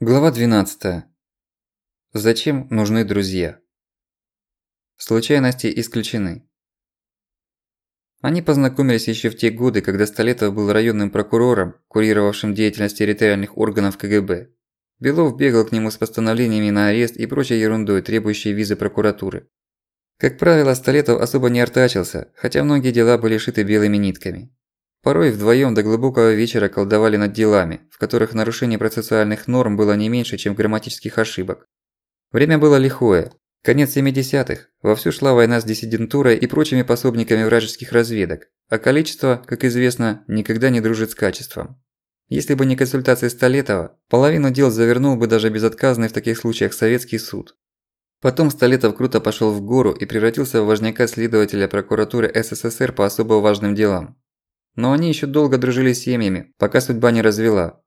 Глава 12. Зачем нужны друзья? Случайности исключены. Они познакомились еще в те годы, когда Столетов был районным прокурором, курировавшим деятельность территориальных органов КГБ. Белов бегал к нему с постановлениями на арест и прочей ерундой, требующей визы прокуратуры. Как правило, Столетов особо не артачился, хотя многие дела были шиты белыми нитками. Порой вдвоем до глубокого вечера колдовали над делами, в которых нарушение процессуальных норм было не меньше, чем грамматических ошибок. Время было лихое. Конец 70-х. Вовсю шла война с диссидентурой и прочими пособниками вражеских разведок, а количество, как известно, никогда не дружит с качеством. Если бы не консультации Столетова, половину дел завернул бы даже безотказный в таких случаях советский суд. Потом Столетов круто пошёл в гору и превратился в важняка следователя прокуратуры СССР по особо важным делам. Но они еще долго дружили с семьями, пока судьба не развела.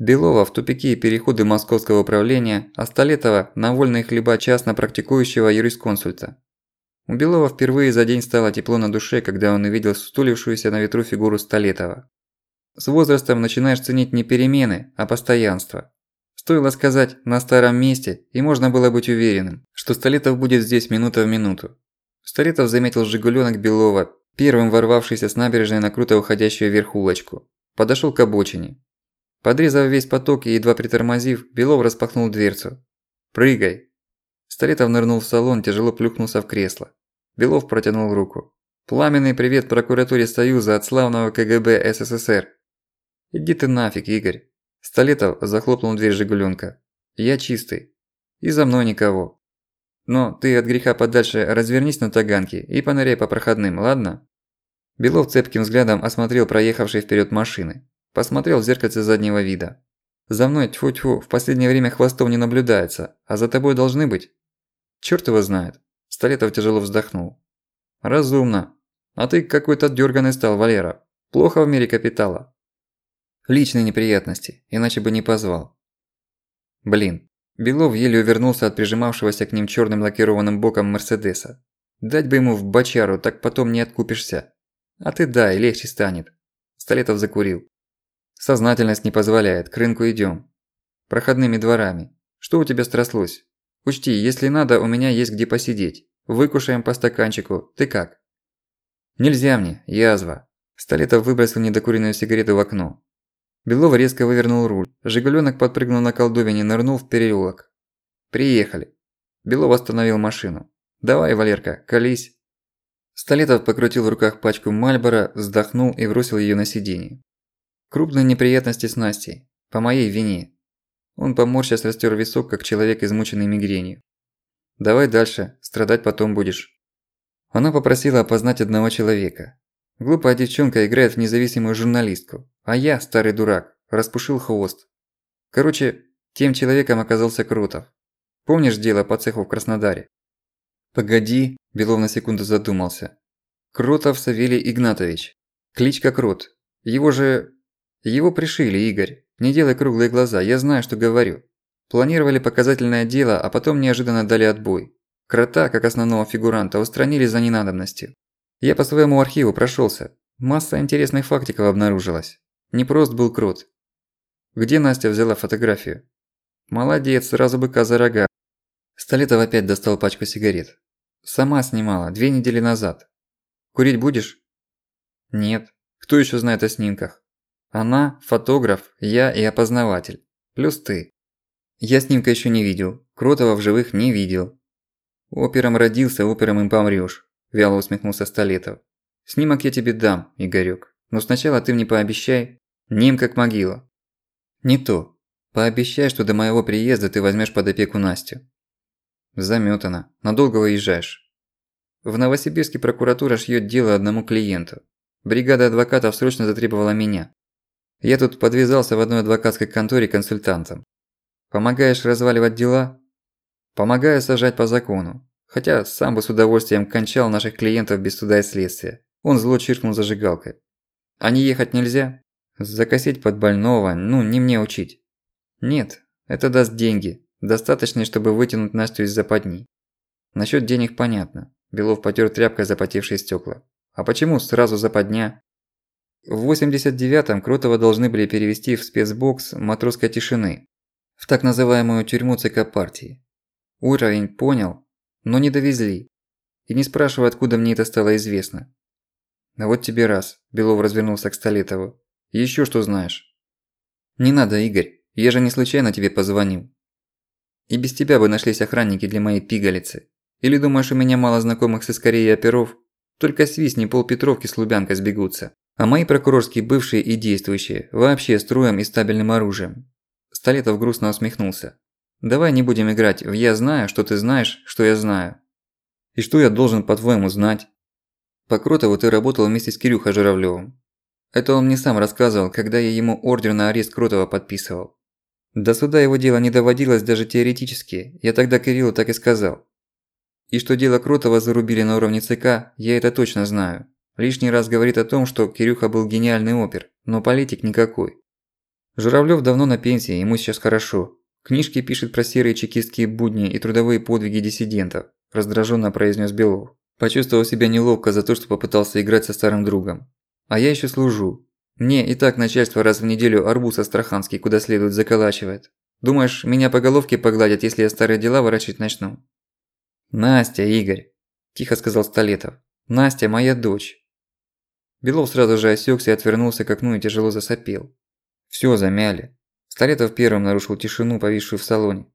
Белова в тупике и переходы московского управления, а Столетова на вольные хлеба частно практикующего юрисконсульта. У Белова впервые за день стало тепло на душе, когда он увидел стулившуюся на ветру фигуру Столетова. С возрастом начинаешь ценить не перемены, а постоянство. Стоило сказать «на старом месте», и можно было быть уверенным, что Столетов будет здесь минута в минуту. Столетов заметил «Жигулёнок» Белова, Первым ворвавшийся с набережной на круто уходящую вверх улочку. Подошёл к обочине. Подрезав весь поток и едва притормозив, Белов распахнул дверцу. «Прыгай!» Столетов нырнул в салон, тяжело плюхнулся в кресло. Белов протянул руку. «Пламенный привет прокуратуре Союза от славного КГБ СССР!» «Иди ты нафиг, Игорь!» Столетов захлопнул дверь «Жигуленка». «Я чистый. И за мной никого. Но ты от греха подальше развернись на таганке и поныряй по проходным, ладно?» Белов цепким взглядом осмотрел проехавшие вперед машины. Посмотрел в зеркальце заднего вида. «За мной, тьфу-тьфу, в последнее время хвостов не наблюдается, а за тобой должны быть». «Чёрт его знает». Столетов тяжело вздохнул. «Разумно. А ты какой-то дёрганый стал, Валера. Плохо в мире капитала». «Личные неприятности, иначе бы не позвал». «Блин». Белов еле увернулся от прижимавшегося к ним чёрным лакированным боком Мерседеса. «Дать бы ему в бочару, так потом не откупишься». А ты дай, легче станет. Столетов закурил. Сознательность не позволяет, к рынку идём. Проходными дворами. Что у тебя стряслось? Учти, если надо, у меня есть где посидеть. Выкушаем по стаканчику. Ты как? Нельзя мне, язва. Столетов выбросил недокуренную сигарету в окно. Белов резко вывернул руль. Жигулёнок подпрыгнул на колдовине, нырнул в переулок. Приехали. Белов остановил машину. Давай, Валерка, колись. Столетов покрутил в руках пачку Мальбора, вздохнул и бросил её на сиденье. Крупные неприятности с Настей. По моей вине. Он поморщась растёр висок, как человек, измученный мигренью. «Давай дальше, страдать потом будешь». Она попросила опознать одного человека. Глупая девчонка играет в независимую журналистку, а я, старый дурак, распушил хвост. Короче, тем человеком оказался Крутов. Помнишь дело по цеху в Краснодаре? «Погоди», – Белов на секунду задумался. «Кротов Савелий Игнатович. Кличка Крот. Его же... Его пришили, Игорь. Не делай круглые глаза, я знаю, что говорю. Планировали показательное дело, а потом неожиданно дали отбой. Крота, как основного фигуранта, устранили за ненадобностью. Я по своему архиву прошёлся. Масса интересных фактиков обнаружилась. Непрост был Крот. Где Настя взяла фотографию? Молодец, сразу быка за рога. Столетов опять достал пачку сигарет. Сама снимала, две недели назад. Курить будешь? Нет. Кто ещё знает о снимках? Она, фотограф, я и опознаватель. Плюс ты. Я снимка ещё не видел. Кротова в живых не видел. Опером родился, опером им помрёшь. Вяло усмехнулся Столетов. Снимок я тебе дам, Игорёк. Но сначала ты мне пообещай. Ним как могила. Не то. Пообещай, что до моего приезда ты возьмёшь под опеку Настю. Замётано. Надолго выезжаешь. В Новосибирске прокуратура шьёт дело одному клиенту. Бригада адвокатов срочно затребовала меня. Я тут подвязался в одной адвокатской конторе консультантом. Помогаешь разваливать дела? Помогаю сажать по закону. Хотя сам бы с удовольствием кончал наших клиентов без суда и следствия. Он зло чиркнул зажигалкой. А не ехать нельзя? Закосить под больного, ну, не мне учить. Нет, это даст деньги. Достаточно, чтобы вытянуть Настю из западни. Насчёт денег понятно. Белов потёр тряпкой запотевшие стёкла. А почему сразу западня? В 89-м Кротова должны были перевести в спецбокс матросской тишины. В так называемую тюрьму ЦК партии. Уровень понял, но не довезли. И не спрашивай, откуда мне это стало известно. А вот тебе раз, Белов развернулся к Столетову. Ещё что знаешь? Не надо, Игорь, я же не случайно тебе позвонил. И без тебя бы нашлись охранники для моей пигалицы. Или думаешь, у меня мало знакомых с Искорей и оперов? Только свистни полпетровки с Лубянкой сбегутся. А мои прокурорские бывшие и действующие вообще строем и стабильным оружием. Столетов грустно усмехнулся. Давай не будем играть в «я знаю, что ты знаешь, что я знаю». И что я должен, по-твоему, знать? По Кротову ты работал вместе с Кирюхой Журавлёвым. Это он мне сам рассказывал, когда я ему ордер на арест Кротова подписывал. До суда его дело не доводилось даже теоретически, я тогда Кириллу так и сказал. И что дело Кротова зарубили на уровне ЦК, я это точно знаю. Лишний раз говорит о том, что Кирюха был гениальный опер, но политик никакой. Журавлёв давно на пенсии, ему сейчас хорошо. Книжки пишет про серые чекистские будни и трудовые подвиги диссидентов, раздраженно произнес Белов. Почувствовал себя неловко за то, что попытался играть со старым другом. А я еще служу. Мне и так начальство раз в неделю арбуз астраханский куда следует заколачивает. Думаешь, меня по головке погладят, если я старые дела ворочать начну? Настя, Игорь, тихо сказал Столетов. Настя моя дочь. Белов сразу же осёкся и отвернулся к окну и тяжело засопел. Всё замяли. Столетов первым нарушил тишину, повисшую в салоне.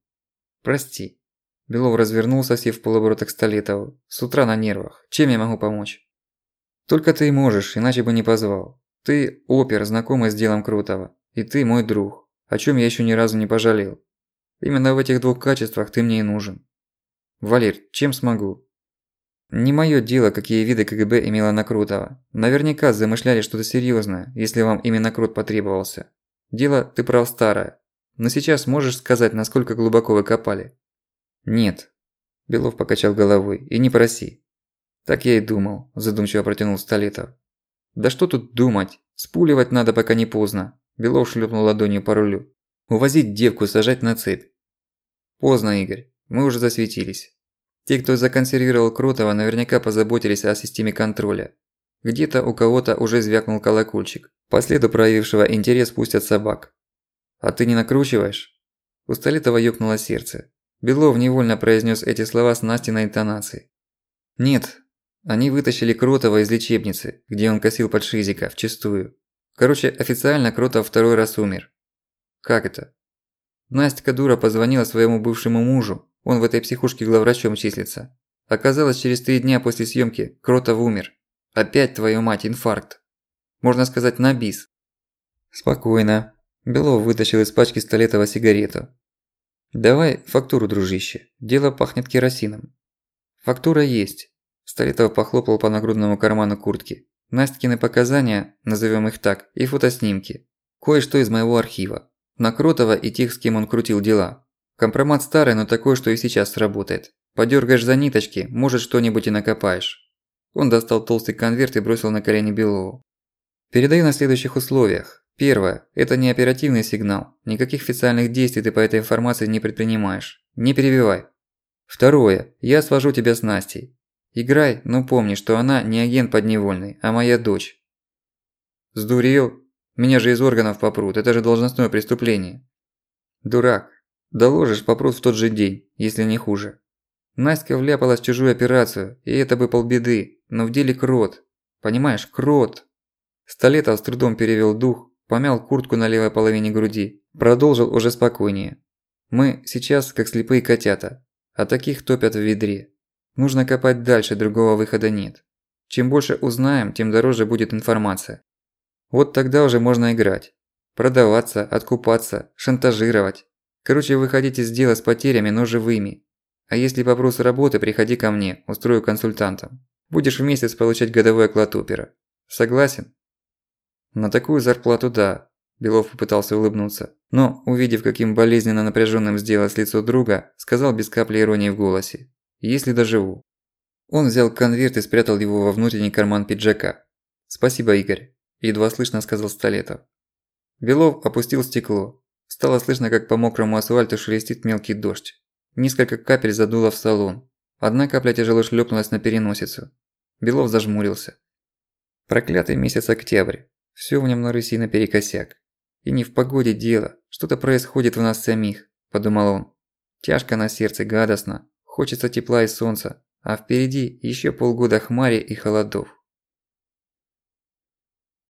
«Прости». Белов развернулся, сев в полоборота к Столетову. «С утра на нервах. Чем я могу помочь?» «Только ты можешь, иначе бы не позвал. Ты опер, знакомый с делом Крутого. И ты мой друг, о чём я ещё ни разу не пожалел. Именно в этих двух качествах ты мне и нужен. Валер, чем смогу?» Не моё дело, какие виды КГБ имела на Крутого. Наверняка замышляли что-то серьёзное, если вам именно Крут потребовался. Дело, ты прав, старое. Но сейчас можешь сказать, насколько глубоко вы копали? Нет. Белов покачал головой. И не проси. Так я и думал, задумчиво протянул Столетов. Да что тут думать? Спуливать надо, пока не поздно. Белов шлепнул ладонью по рулю. Увозить девку, сажать на цепь. Поздно, Игорь. Мы уже засветились. Те, кто законсервировал Крутого, наверняка позаботились о системе контроля. Где-то у кого-то уже звякнул колокольчик. По следу проявившего интерес пустят собак. А ты не накручиваешь? У Столетова ёкнуло сердце. Белов невольно произнес эти слова с Настиной интонацией. Нет, они вытащили Кротова из лечебницы, где он косил под Шизика, вчистую. Короче, официально Кротов второй раз умер. Как это? Настя дура позвонила своему бывшему мужу, он в этой психушке главврачом числится. Оказалось, через три дня после съемки Кротов умер. Опять, твою мать, инфаркт. Можно сказать, на бис. Спокойно. Белов вытащил из пачки Столетова сигарету. Давай фактуру, дружище. Дело пахнет керосином. Фактура есть. Столетов похлопал по нагрудному карману куртки. Настькины показания, назовем их так, и фотоснимки. Кое-что из моего архива. На Кротова и тех, с кем он крутил дела. Компромат старый, но такой, что и сейчас сработает. Подёргаешь за ниточки, может что-нибудь и накопаешь. Он достал толстый конверт и бросил на колени Белову. «Передаю на следующих условиях. Первое. Это не оперативный сигнал. Никаких официальных действий ты по этой информации не предпринимаешь. Не перебивай. Второе. Я свожу тебя с Настей. Играй, но помни, что она не агент подневольный, а моя дочь». «Сдурел? Меня же из органов попрут, это же должностное преступление». «Дурак. Доложишь, попрут в тот же день, если не хуже». Настя вляпалась в чужую операцию, и это бы полбеды, но в деле крот. Понимаешь, крот. Столетов с трудом перевел дух, помял куртку на левой половине груди, продолжил уже спокойнее. Мы сейчас как слепые котята, а таких топят в ведре. Нужно копать дальше, другого выхода нет. Чем больше узнаем, тем дороже будет информация. Вот тогда уже можно играть. Продаваться, откупаться, шантажировать. Короче, выходить из дела с потерями, но живыми. А если вопрос работы, приходи ко мне, устрою консультантом. Будешь в месяц получать годовой оклад опера. Согласен? На такую зарплату да. Белов попытался улыбнуться, но, увидев, каким болезненно напряженным сделалось лицо друга, сказал без капли иронии в голосе. «Если доживу». Он взял конверт и спрятал его во внутренний карман пиджака. «Спасибо, Игорь», – едва слышно сказал Столетов. Белов опустил стекло. Стало слышно, как по мокрому асфальту шелестит мелкий дождь. Несколько капель задуло в салон. Одна капля тяжело шлепнулась на переносицу. Белов зажмурился. Проклятый месяц октябрь. Всё в нём на Руси наперекосяк. И не в погоде дело. Что-то происходит в нас самих. подумал он. Тяжко на сердце, гадостно. Хочется тепла и солнца, а впереди еще полгода хмари и холодов.